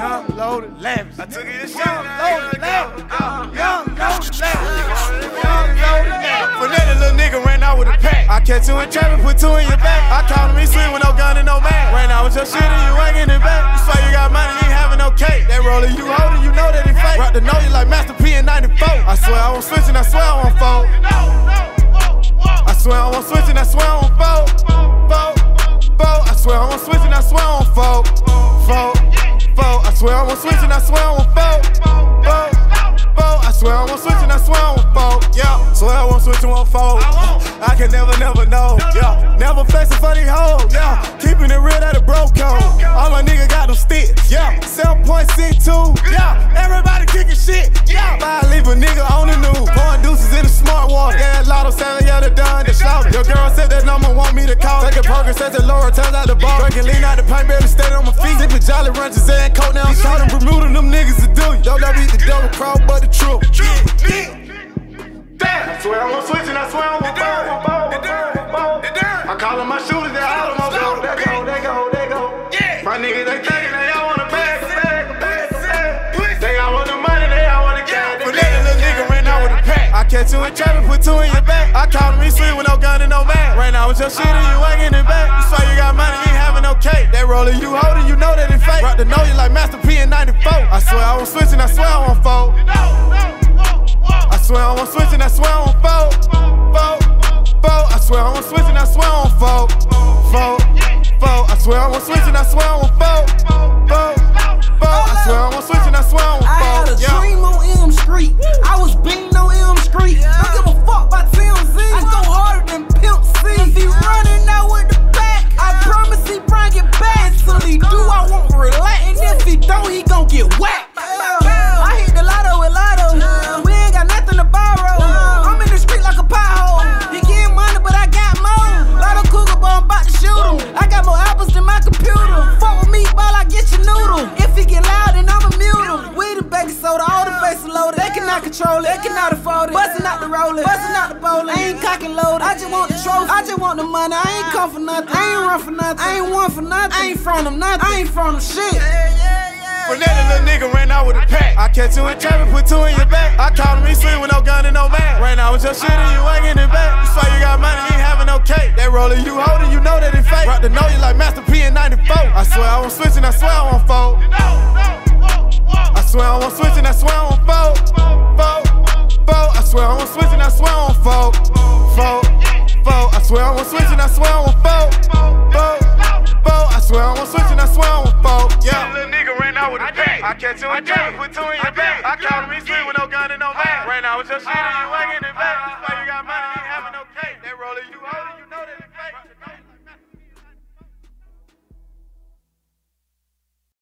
Young, loaded, lavish. I took it to Young, loaded, lavish. Young, loaded, lavish. Young, loaded, lavish. For that little nigga ran out with a pack. I catch two in traffic, put two in your back. I called him, he sweet with no gun I swear I won't switch and I swear I won't fold. Fold, fold. I swear I won't switch and I swear I won't fold. Yeah, swear I won't switch and won't fold. I can never, never know. Yeah, never flexing for these hoes. Yeah, keeping it real at a broke code. Your girl said that number want me to call. Taking progress, says the Laura turns out the bar. Drinking lean out the pint, barely staying on my feet. Sipping Jolly Ranchers and coat now. I'm shouting Bermuda, them niggas to do you. Don't me the double cross, but the truth. Damn, I swear I'm gonna switch and I swear I'm gonna bow. I call them my shooters, they all them on In put two in your back. I called him, he sweet with no gun and no mag. Right now, with your shit and you ain't getting back. You swear you got money, ain't having no cake. That roller you holding, you know that it fake. Rock the know you like Master P in 94. I swear I won't switch and I swear I won't fold. Soda, all the face loaded. They cannot control it, they cannot afford it. Bustin' out the roller, bustin' out the bowling. I ain't cocking loaded. I just want the trophy. I just want the money. I ain't come for nothing. I ain't run for nothing. I ain't one for nothing. I ain't from them nothing. I ain't from them shit. For that little nigga ran out with a pack. I catch two in traffic, put two in your back. I called him, he sweet with no gun and no mag. Ran out with your shit and you ain't getting it back. You swear you got money, you ain't having no cake. That roller you holding, you know that it fake. Rock the know you like Master P in 94. I swear I won't switch and I swear I won't fold. I swear I won't switch and I won't switch and I swear I won't fold. Fold, fold. I swear I won't switch and I swear I won't fold. Fold, fold. I swear I won't switch and I swear I won't fold. Yeah. That little nigga ran out with a pack. I catch him in jail, put two in your back. I caught him, he sleep with no gun and no mask. Ran out with your shit and you ain't getting it back. That's why you got money, you ain't having no cake. That roller, you over.